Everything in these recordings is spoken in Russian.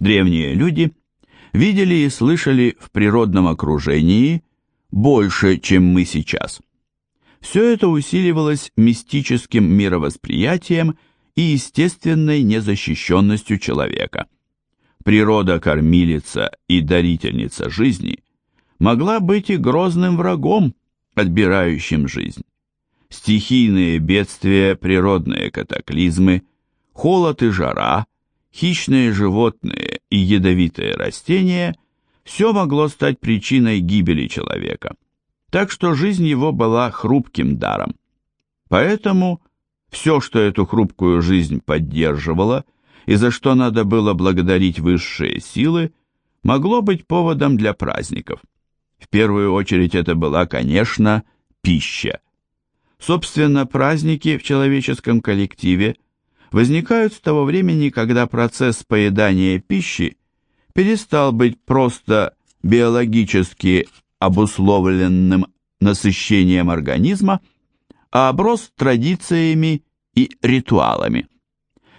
Древние люди видели и слышали в природном окружении больше, чем мы сейчас. Все это усиливалось мистическим мировосприятием и естественной незащищенностью человека. Природа-кормилица и дарительница жизни могла быть и грозным врагом, отбирающим жизнь. Стихийные бедствия, природные катаклизмы, холод и жара, хищные животные и ядовитые растения – все могло стать причиной гибели человека так что жизнь его была хрупким даром. Поэтому все, что эту хрупкую жизнь поддерживало, и за что надо было благодарить высшие силы, могло быть поводом для праздников. В первую очередь это была, конечно, пища. Собственно, праздники в человеческом коллективе возникают с того времени, когда процесс поедания пищи перестал быть просто биологически обусловленным насыщением организма, а оброс традициями и ритуалами.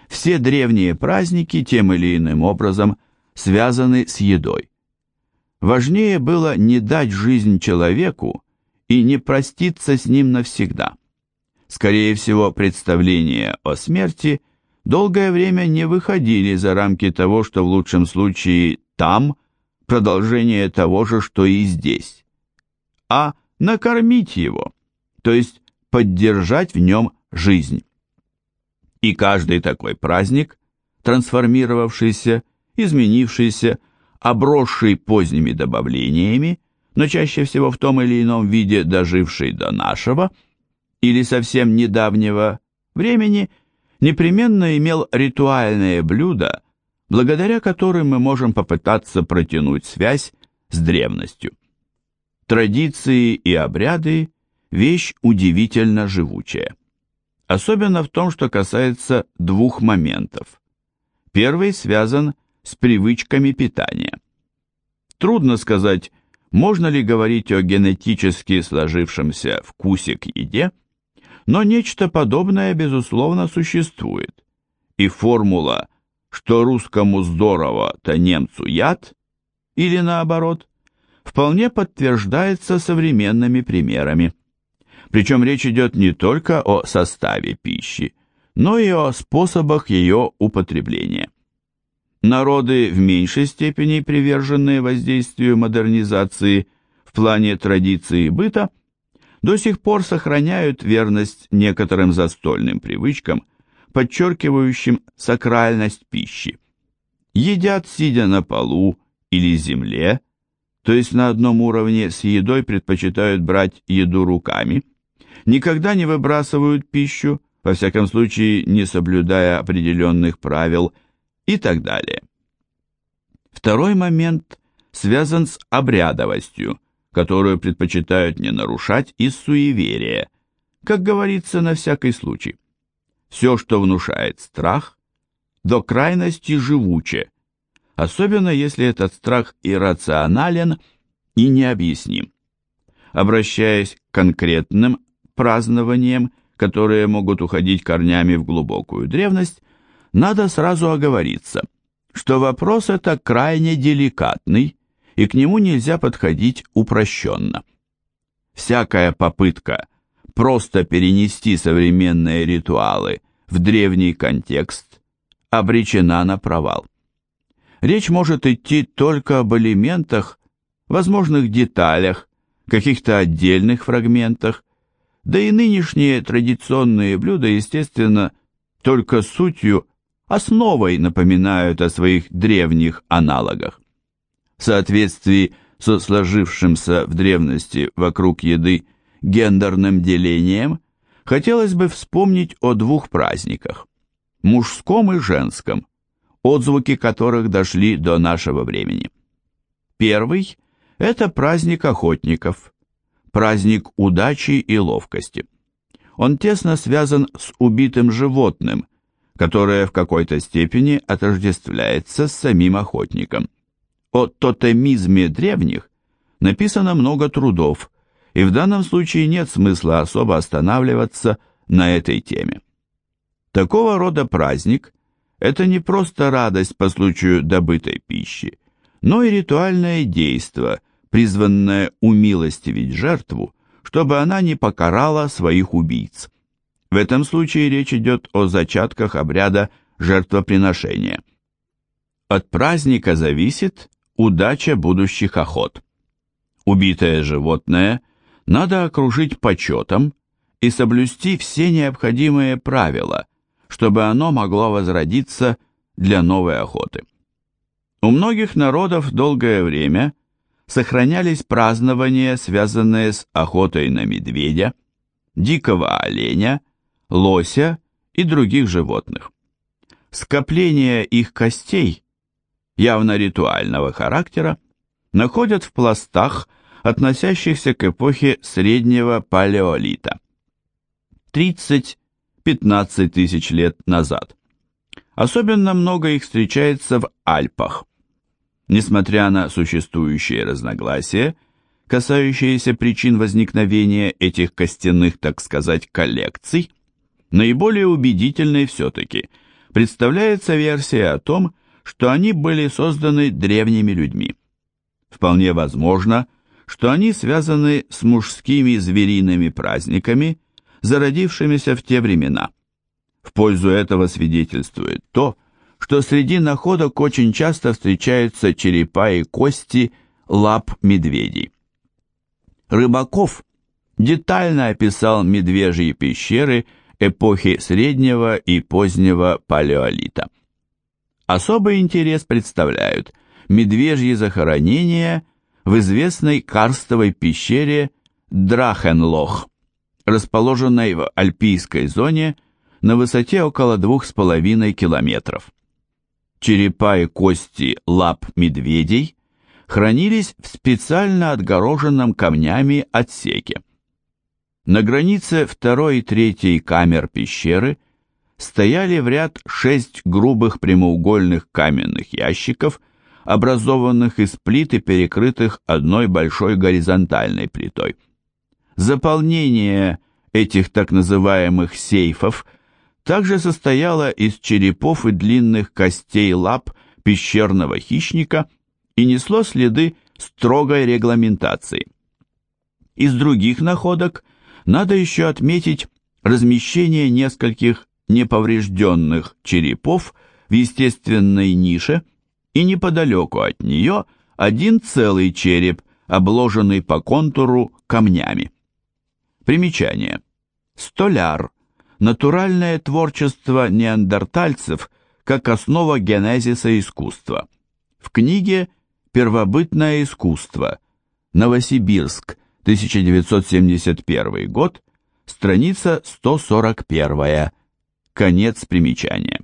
Все древние праздники тем или иным образом связаны с едой. Важнее было не дать жизнь человеку и не проститься с ним навсегда. Скорее всего, представления о смерти долгое время не выходили за рамки того, что в лучшем случае там продолжение того же, что и здесь, а накормить его, то есть поддержать в нем жизнь. И каждый такой праздник, трансформировавшийся, изменившийся, обросший поздними добавлениями, но чаще всего в том или ином виде доживший до нашего или совсем недавнего времени, непременно имел ритуальное блюдо, благодаря которым мы можем попытаться протянуть связь с древностью. Традиции и обряды – вещь удивительно живучая. Особенно в том, что касается двух моментов. Первый связан с привычками питания. Трудно сказать, можно ли говорить о генетически сложившемся вкусе к еде, но нечто подобное, безусловно, существует, и формула что русскому здорово, то немцу яд, или наоборот, вполне подтверждается современными примерами. Причем речь идет не только о составе пищи, но и о способах ее употребления. Народы в меньшей степени приверженные воздействию модернизации в плане традиции быта, до сих пор сохраняют верность некоторым застольным привычкам подчеркивающим сакральность пищи. Едят, сидя на полу или земле, то есть на одном уровне с едой предпочитают брать еду руками, никогда не выбрасывают пищу, во всяком случае не соблюдая определенных правил и так далее. Второй момент связан с обрядовостью, которую предпочитают не нарушать из суеверия, как говорится на всякий случай. Все, что внушает страх, до крайности живуче, особенно если этот страх иррационален и необъясним. Обращаясь к конкретным празднованиям, которые могут уходить корнями в глубокую древность, надо сразу оговориться, что вопрос это крайне деликатный, и к нему нельзя подходить упрощенно. Всякая попытка просто перенести современные ритуалы в древний контекст обречена на провал. Речь может идти только об элементах, возможных деталях, каких-то отдельных фрагментах, да и нынешние традиционные блюда, естественно, только сутью, основой напоминают о своих древних аналогах. В соответствии со сложившимся в древности вокруг еды гендерным делением, хотелось бы вспомнить о двух праздниках – мужском и женском, отзвуки которых дошли до нашего времени. Первый – это праздник охотников, праздник удачи и ловкости. Он тесно связан с убитым животным, которое в какой-то степени отождествляется с самим охотником. О тотемизме древних написано много трудов, и в данном случае нет смысла особо останавливаться на этой теме. Такого рода праздник – это не просто радость по случаю добытой пищи, но и ритуальное действо, призванное умилостивить жертву, чтобы она не покарала своих убийц. В этом случае речь идет о зачатках обряда жертвоприношения. От праздника зависит удача будущих охот. Убитое животное надо окружить почетом и соблюсти все необходимые правила, чтобы оно могло возродиться для новой охоты. У многих народов долгое время сохранялись празднования, связанные с охотой на медведя, дикого оленя, лося и других животных. Скопление их костей, явно ритуального характера, находят в пластах, относящихся к эпохе среднего палеолита. 30-15 тысяч лет назад. Особенно много их встречается в Альпах. Несмотря на существующие разногласия, касающиеся причин возникновения этих костяных, так сказать, коллекций, наиболее убедительной все-таки представляется версия о том, что они были созданы древними людьми. Вполне возможно, что они связаны с мужскими звериными праздниками, зародившимися в те времена. В пользу этого свидетельствует то, что среди находок очень часто встречаются черепа и кости лап медведей. Рыбаков детально описал медвежьи пещеры эпохи среднего и позднего палеолита. Особый интерес представляют медвежьи захоронения в известной карстовой пещере Драхенлох, расположенной в альпийской зоне на высоте около двух с половиной километров. Черепа и кости лап медведей хранились в специально отгороженном камнями отсеке. На границе второй и третьей камер пещеры стояли в ряд шесть грубых прямоугольных каменных ящиков, образованных из плит и перекрытых одной большой горизонтальной плитой. Заполнение этих так называемых сейфов также состояло из черепов и длинных костей лап пещерного хищника и несло следы строгой регламентации. Из других находок надо еще отметить размещение нескольких неповрежденных черепов в естественной нише и неподалеку от нее один целый череп, обложенный по контуру камнями. Примечание. Столяр. Натуральное творчество неандертальцев как основа генезиса искусства. В книге «Первобытное искусство. Новосибирск. 1971 год. Страница 141. Конец примечания.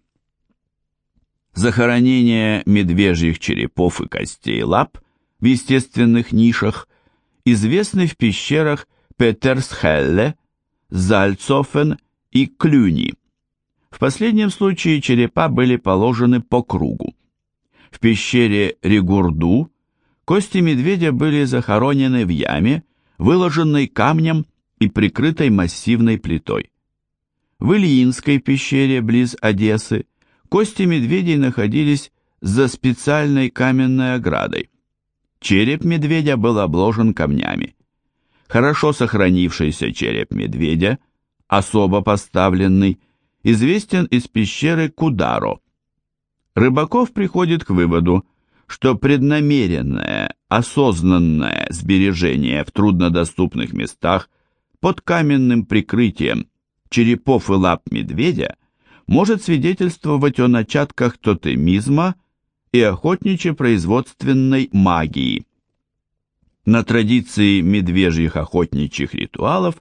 Захоронение медвежьих черепов и костей лап в естественных нишах известны в пещерах Петерсхелле, Зальцофен и Клюни. В последнем случае черепа были положены по кругу. В пещере Ригурду кости медведя были захоронены в яме, выложенной камнем и прикрытой массивной плитой. В Ильинской пещере близ Одессы кости медведей находились за специальной каменной оградой. Череп медведя был обложен камнями. Хорошо сохранившийся череп медведя, особо поставленный, известен из пещеры Кударо. Рыбаков приходит к выводу, что преднамеренное, осознанное сбережение в труднодоступных местах под каменным прикрытием черепов и лап медведя может свидетельствовать о начатках тотемизма и охотничье-производственной магии. На традиции медвежьих охотничьих ритуалов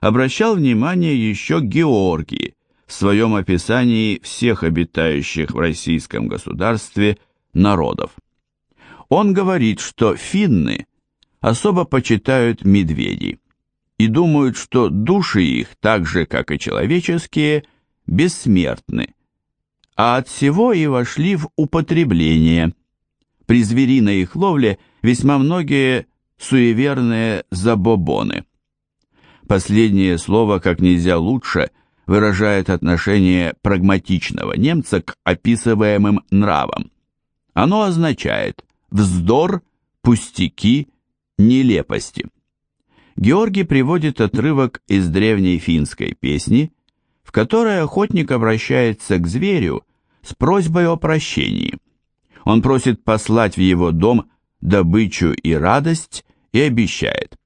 обращал внимание еще Георгий в своем описании всех обитающих в российском государстве народов. Он говорит, что финны особо почитают медведей и думают, что души их, так же как и человеческие, бессмертны, а от всего и вошли в употребление. При звериной их ловле весьма многие суеверные забобоны. Последнее слово как нельзя лучше выражает отношение прагматичного немца к описываемым нравам. Оно означает вздор, пустяки, нелепости. Георгий приводит отрывок из древней финской песни, в которой охотник обращается к зверю с просьбой о прощении. Он просит послать в его дом добычу и радость и обещает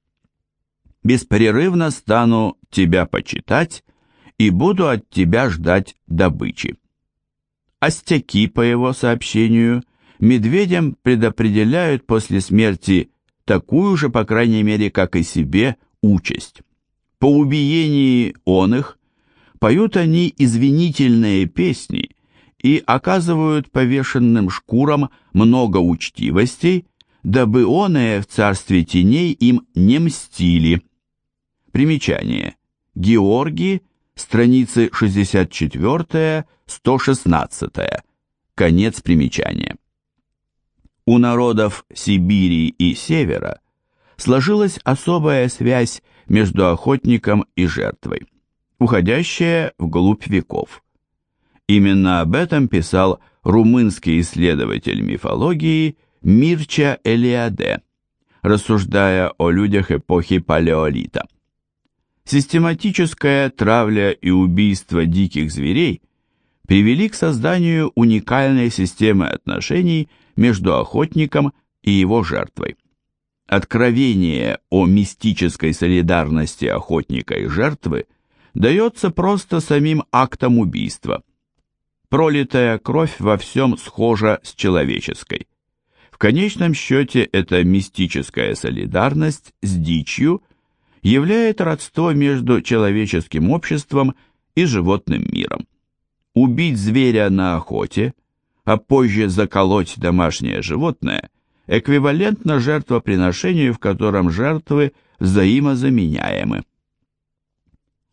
«Беспрерывно стану тебя почитать и буду от тебя ждать добычи». Остяки, по его сообщению, медведям предопределяют после смерти такую же, по крайней мере, как и себе, участь. По убиении он их поют они извинительные песни и оказывают повешенным шкурам много учтивостей, дабы оные в царстве теней им не мстили. Примечание. Георгий, страницы 64-116. Конец примечания у народов Сибири и Севера сложилась особая связь между охотником и жертвой, уходящая вглубь веков. Именно об этом писал румынский исследователь мифологии Мирча Элиаде, рассуждая о людях эпохи Палеолита. Систематическая травля и убийство диких зверей привели к созданию уникальной системы отношений между охотником и его жертвой. Откровение о мистической солидарности охотника и жертвы дается просто самим актом убийства. Пролитая кровь во всем схожа с человеческой. В конечном счете эта мистическая солидарность с дичью являет родство между человеческим обществом и животным миром. Убить зверя на охоте а позже заколоть домашнее животное, эквивалентно жертвоприношению, в котором жертвы взаимозаменяемы.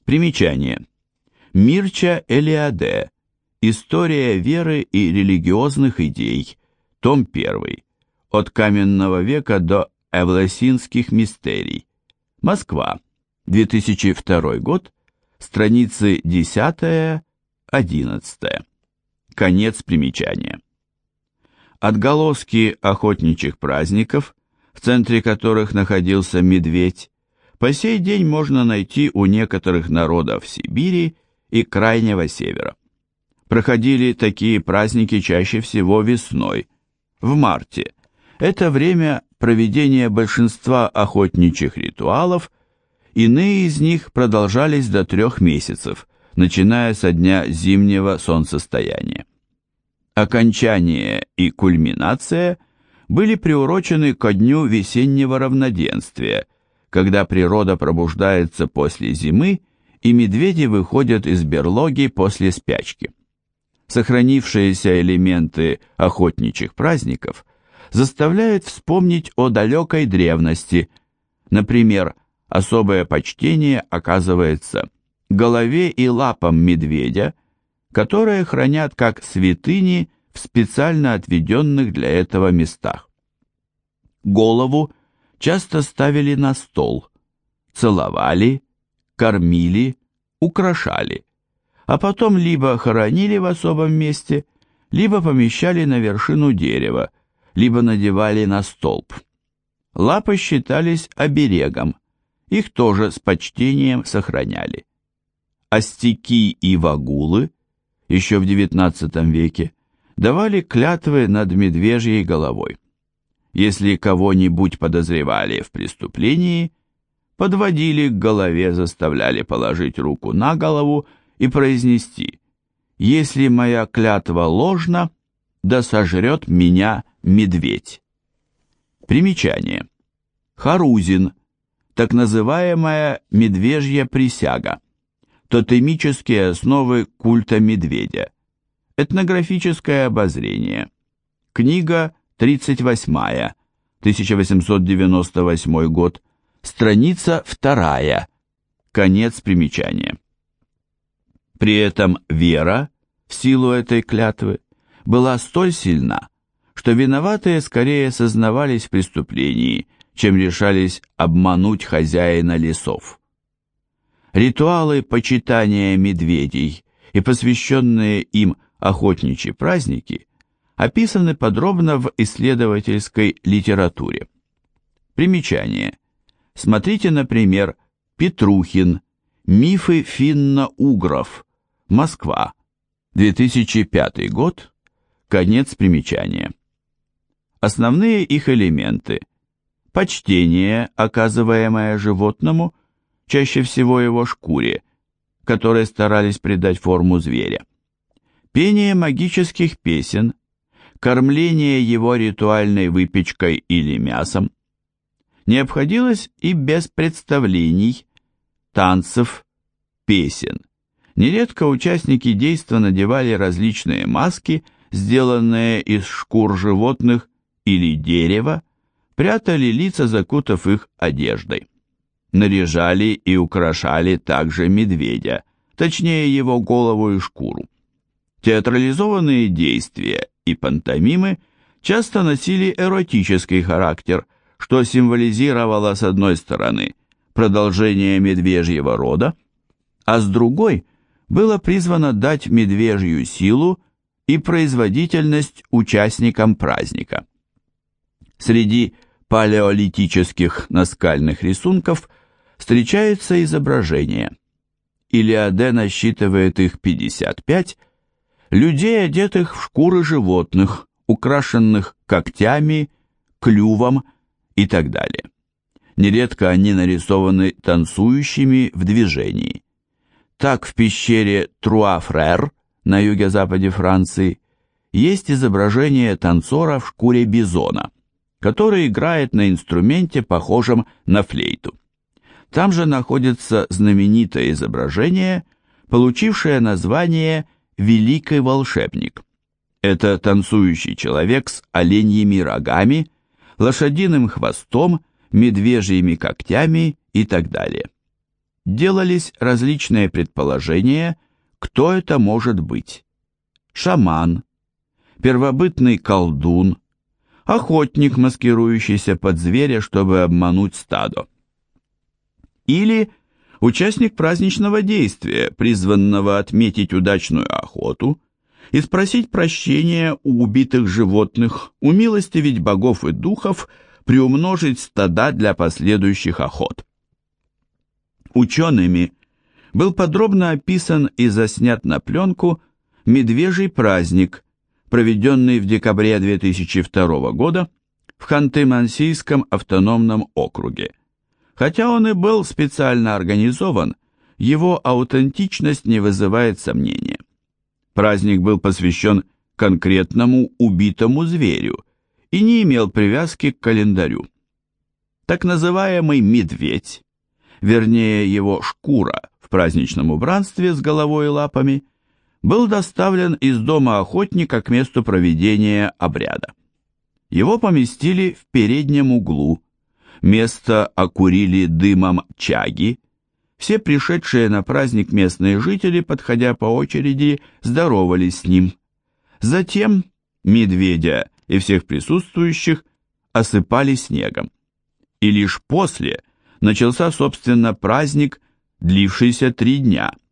Примечание. Мирча Элиаде. История веры и религиозных идей. Том 1. От каменного века до Эвласинских мистерий. Москва. 2002 год. Страницы 10-11. Конец примечания. Отголоски охотничьих праздников, в центре которых находился медведь, по сей день можно найти у некоторых народов Сибири и Крайнего Севера. Проходили такие праздники чаще всего весной, в марте. Это время проведения большинства охотничьих ритуалов, иные из них продолжались до трех месяцев, начиная со дня зимнего солнцестояния. Окончание и кульминация были приурочены ко дню весеннего равноденствия, когда природа пробуждается после зимы и медведи выходят из берлоги после спячки. Сохранившиеся элементы охотничьих праздников заставляют вспомнить о далекой древности, например, особое почтение оказывается голове и лапам медведя, которые хранят как святыни в специально отведенных для этого местах. Голову часто ставили на стол, целовали, кормили, украшали, а потом либо хоронили в особом месте, либо помещали на вершину дерева, либо надевали на столб. Лапы считались оберегом, их тоже с почтением сохраняли астики и вагулы еще в XIX веке давали клятвы над медвежьей головой. Если кого-нибудь подозревали в преступлении, подводили к голове, заставляли положить руку на голову и произнести «Если моя клятва ложна, да сожрет меня медведь». Примечание. Харузин, так называемая медвежья присяга – Тотемические основы культа медведя. Этнографическое обозрение. Книга 38, 1898 год, страница 2, конец примечания. При этом вера, в силу этой клятвы, была столь сильна, что виноватые скорее сознавались в преступлении, чем решались обмануть хозяина лесов. Ритуалы почитания медведей и посвященные им охотничьи праздники описаны подробно в исследовательской литературе. Примечание. Смотрите, например, Петрухин «Мифы финно-угров. Москва. 2005 год. Конец примечания». Основные их элементы – почтение, оказываемое животному, чаще всего его шкуре, которые старались придать форму зверя, пение магических песен, кормление его ритуальной выпечкой или мясом, не обходилось и без представлений, танцев, песен. Нередко участники действа надевали различные маски, сделанные из шкур животных или дерева, прятали лица, закутав их одеждой. Наряжали и украшали также медведя, точнее его голову и шкуру. Театрализованные действия и пантомимы часто носили эротический характер, что символизировало с одной стороны продолжение медвежьего рода, а с другой было призвано дать медвежью силу и производительность участникам праздника. Среди палеолитических наскальных рисунков встречаются изображения. Илиаде насчитывает их 55, людей, одетых в шкуры животных, украшенных когтями, клювом и так далее. Нередко они нарисованы танцующими в движении. Так в пещере Труа-Фрер на юге-западе Франции есть изображение танцора в шкуре бизона – который играет на инструменте, похожем на флейту. Там же находится знаменитое изображение, получившее название «Великий волшебник». Это танцующий человек с оленьими рогами, лошадиным хвостом, медвежьими когтями и так далее. Делались различные предположения, кто это может быть. Шаман, первобытный колдун, охотник, маскирующийся под зверя, чтобы обмануть стадо. Или участник праздничного действия, призванного отметить удачную охоту и спросить прощения у убитых животных, умилостивить богов и духов, приумножить стада для последующих охот. Учеными был подробно описан и заснят на пленку медвежий праздник – проведенный в декабре 2002 года в Ханты-Мансийском автономном округе. Хотя он и был специально организован, его аутентичность не вызывает сомнения. Праздник был посвящен конкретному убитому зверю и не имел привязки к календарю. Так называемый медведь, вернее его шкура в праздничном убранстве с головой и лапами – был доставлен из дома охотника к месту проведения обряда. Его поместили в переднем углу, место окурили дымом чаги, все пришедшие на праздник местные жители, подходя по очереди, здоровались с ним. Затем медведя и всех присутствующих осыпали снегом. И лишь после начался, собственно, праздник, длившийся три дня –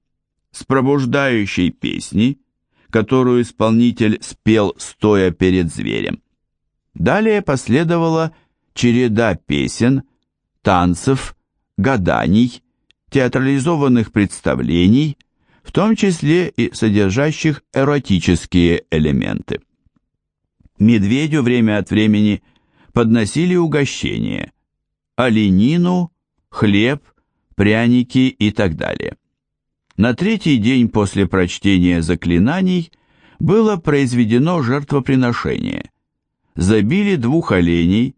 с пробуждающей песни, которую исполнитель спел стоя перед зверем. Далее последовала череда песен, танцев, гаданий, театрализованных представлений, в том числе и содержащих эротические элементы. Медведю время от времени подносили угощения, оленину, хлеб, пряники и так далее. На третий день после прочтения заклинаний было произведено жертвоприношение. Забили двух оленей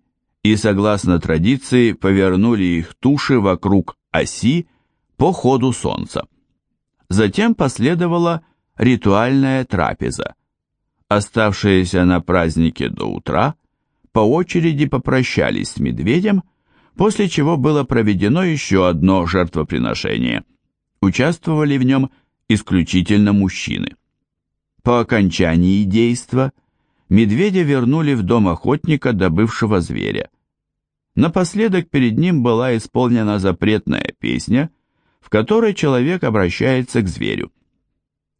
и, согласно традиции, повернули их туши вокруг оси по ходу солнца. Затем последовала ритуальная трапеза. Оставшиеся на празднике до утра по очереди попрощались с медведем, после чего было проведено еще одно жертвоприношение – Участвовали в нем исключительно мужчины. По окончании действа медведя вернули в дом охотника, добывшего зверя. Напоследок перед ним была исполнена запретная песня, в которой человек обращается к зверю.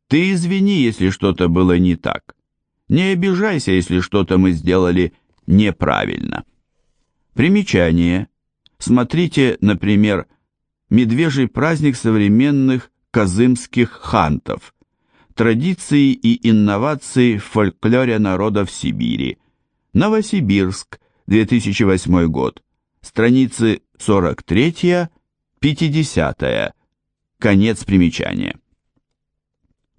Ты извини, если что-то было не так. Не обижайся, если что-то мы сделали неправильно. Примечание. Смотрите, например, «Медвежий праздник современных казымских хантов», «Традиции и инновации в фольклоре народов Сибири», Новосибирск, 2008 год, страницы 43-50, конец примечания.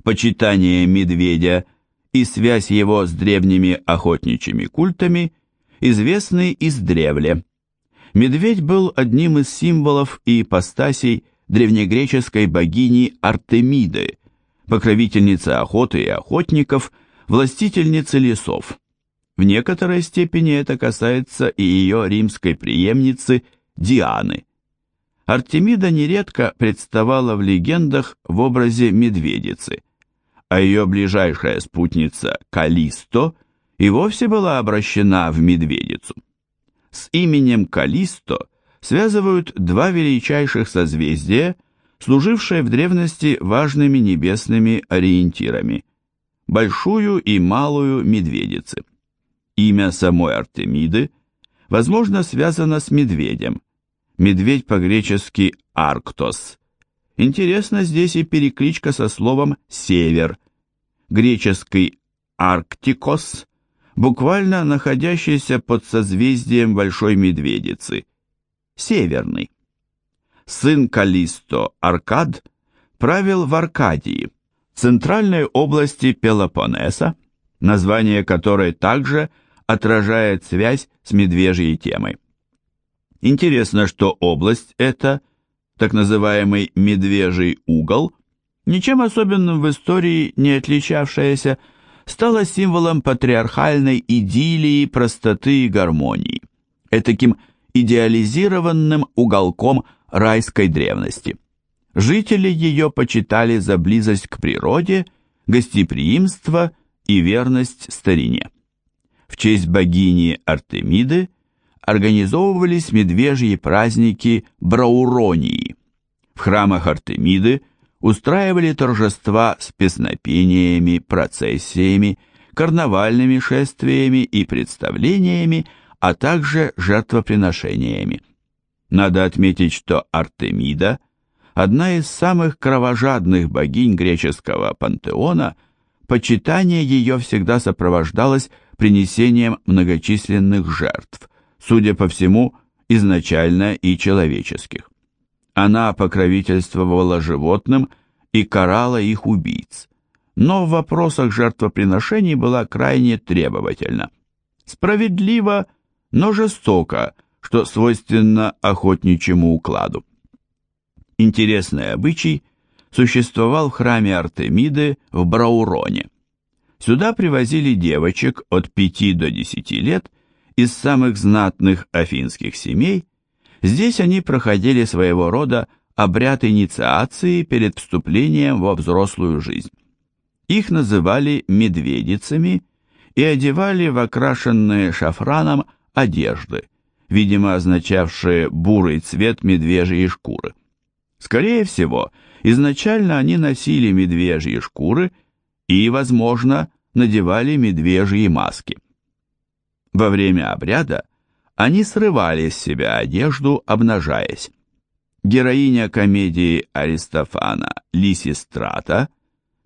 Почитание медведя и связь его с древними охотничьими культами известны издревле. Медведь был одним из символов и ипостасей древнегреческой богини Артемиды, покровительницы охоты и охотников, властительницы лесов. В некоторой степени это касается и ее римской преемницы Дианы. Артемида нередко представала в легендах в образе медведицы, а ее ближайшая спутница Калисто и вовсе была обращена в медведицу. С именем Калисто связывают два величайших созвездия, служившие в древности важными небесными ориентирами – Большую и Малую Медведицы. Имя самой Артемиды, возможно, связано с медведем. Медведь по-гречески «арктос». Интересно здесь и перекличка со словом «север». Греческий «арктикос», буквально находящийся под созвездием Большой Медведицы, северный. Сын Калисто Аркад правил в Аркадии, центральной области Пелопоннеса, название которой также – отражает связь с медвежьей темой. Интересно, что область эта, так называемый «медвежий угол», ничем особенным в истории не отличавшаяся, стала символом патриархальной идиллии, простоты и гармонии, этаким идеализированным уголком райской древности. Жители ее почитали за близость к природе, гостеприимство и верность старине в честь богини Артемиды организовывались медвежьи праздники Брауронии. В храмах Артемиды устраивали торжества с песнопениями, процессиями, карнавальными шествиями и представлениями, а также жертвоприношениями. Надо отметить, что Артемида – одна из самых кровожадных богинь греческого пантеона, почитание ее всегда сопровождалось принесением многочисленных жертв, судя по всему, изначально и человеческих. Она покровительствовала животным и карала их убийц, но в вопросах жертвоприношений была крайне требовательна. Справедливо, но жестоко, что свойственно охотничьему укладу. Интересный обычай существовал в храме Артемиды в Брауроне – Сюда привозили девочек от 5 до 10 лет из самых знатных афинских семей. Здесь они проходили своего рода обряд инициации перед вступлением во взрослую жизнь. Их называли медведицами и одевали в окрашенные шафраном одежды, видимо означавшие бурый цвет медвежьей шкуры. Скорее всего, изначально они носили медвежьи шкуры – и, возможно, надевали медвежьи маски. Во время обряда они срывали с себя одежду, обнажаясь. Героиня комедии Аристофана Лисистрата,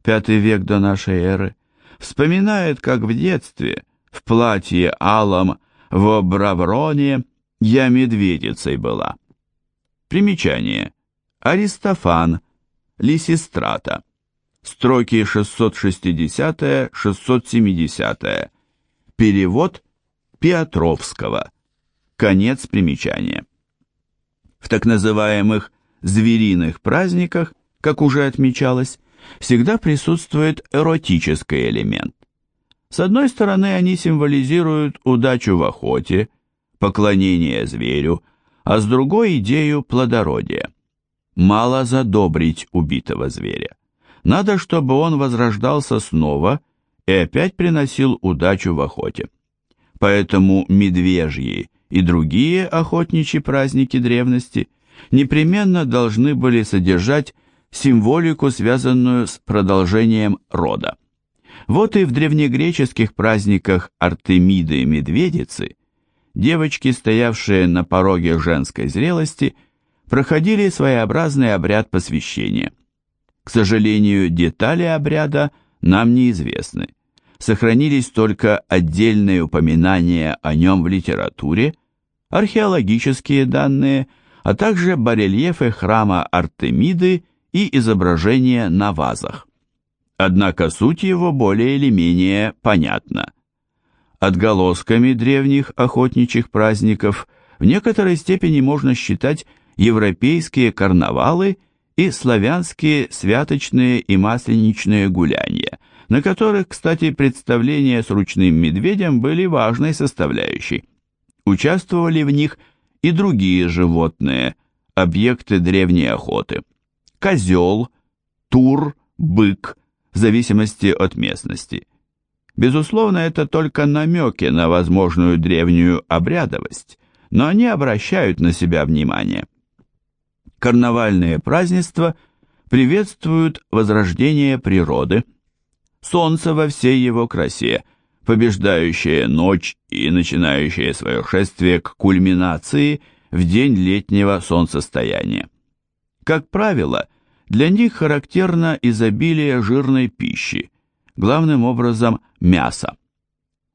пятый век до нашей эры, вспоминает, как в детстве, в платье алом, в Бравроне, я медведицей была. Примечание. Аристофан, Лисистрата строки 660-670, перевод Петровского, конец примечания. В так называемых звериных праздниках, как уже отмечалось, всегда присутствует эротический элемент. С одной стороны, они символизируют удачу в охоте, поклонение зверю, а с другой – идею плодородия. Мало задобрить убитого зверя. Надо, чтобы он возрождался снова и опять приносил удачу в охоте. Поэтому медвежьи и другие охотничьи праздники древности непременно должны были содержать символику, связанную с продолжением рода. Вот и в древнегреческих праздниках Артемиды и Медведицы девочки, стоявшие на пороге женской зрелости, проходили своеобразный обряд посвящения. К сожалению, детали обряда нам неизвестны. Сохранились только отдельные упоминания о нем в литературе, археологические данные, а также барельефы храма Артемиды и изображения на вазах. Однако суть его более или менее понятна. Отголосками древних охотничьих праздников в некоторой степени можно считать европейские карнавалы и славянские святочные и масленичные гуляния, на которых, кстати, представления с ручным медведем были важной составляющей. Участвовали в них и другие животные, объекты древней охоты. Козел, тур, бык, в зависимости от местности. Безусловно, это только намеки на возможную древнюю обрядовость, но они обращают на себя внимание. Карнавальные празднества приветствуют возрождение природы, солнце во всей его красе, побеждающее ночь и начинающее свое шествие к кульминации в день летнего солнцестояния. Как правило, для них характерно изобилие жирной пищи, главным образом мяса.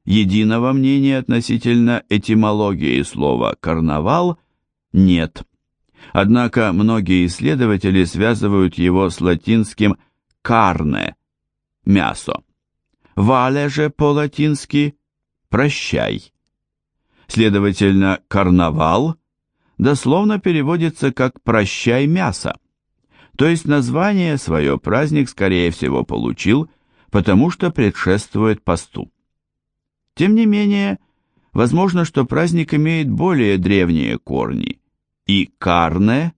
Единого мнения относительно этимологии слова «карнавал» нет. Однако многие исследователи связывают его с латинским «карне» – мясо. «Вале» же по-латински «прощай». Следовательно, «карнавал» дословно переводится как «прощай мясо». То есть название свое праздник, скорее всего, получил, потому что предшествует посту. Тем не менее, возможно, что праздник имеет более древние корни, и карне,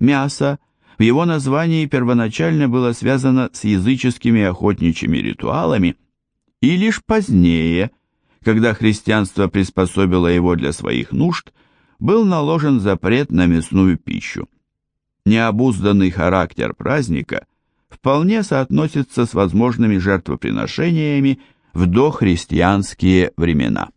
мясо, в его названии первоначально было связано с языческими охотничьими ритуалами, и лишь позднее, когда христианство приспособило его для своих нужд, был наложен запрет на мясную пищу необузданный характер праздника вполне соотносится с возможными жертвоприношениями в дохристианские времена.